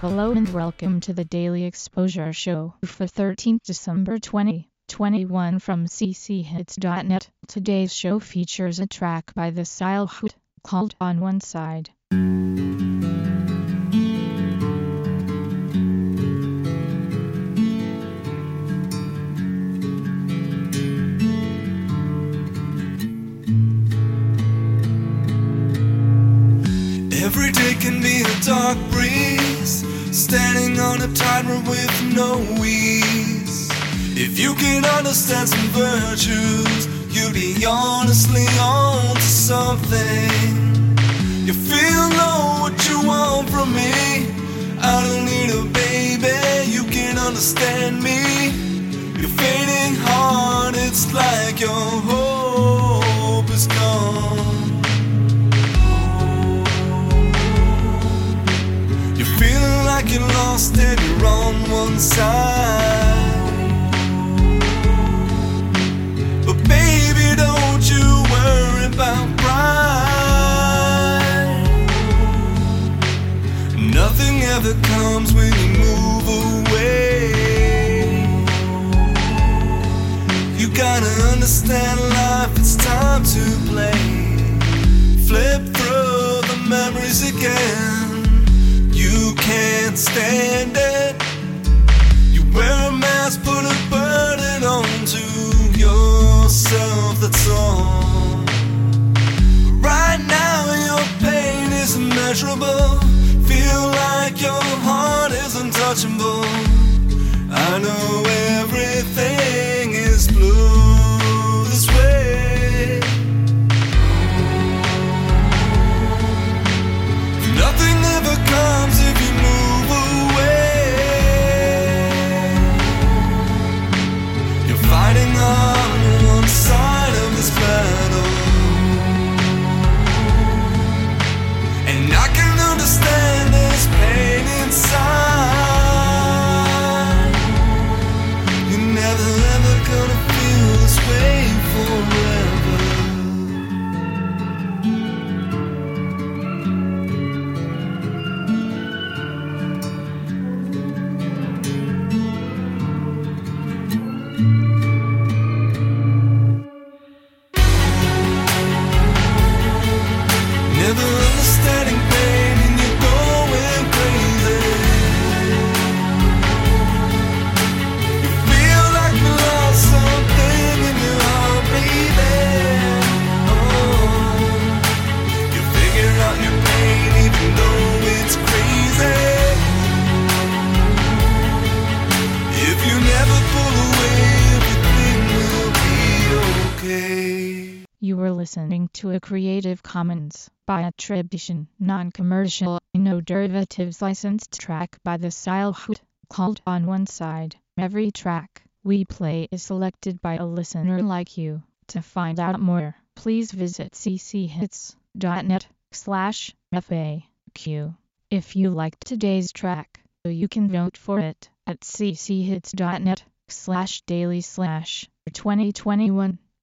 Hello and welcome to the Daily Exposure Show for 13th December 2021 from cchits.net. Today's show features a track by the Style Hoot called On One Side. Every day can be a dark breeze, standing on a tightrope with no ease. If you can understand some virtues, you'll be honestly on to something. You feel know what you want from me. I don't need a baby, you can understand me. You're fading hard, it's like your hope is gone. Lost and you're on one side. But baby, don't you worry about pride. Nothing ever comes when you move away. You gotta understand life, it's time to play. Flip through the memories again. Untouchable. I know everything way listening to a Creative Commons by attribution, non-commercial, no derivatives licensed track by the Style Hoot called On One Side. Every track we play is selected by a listener like you. To find out more, please visit cchits.net slash FAQ. If you liked today's track, you can vote for it at cchits.net slash daily slash 2021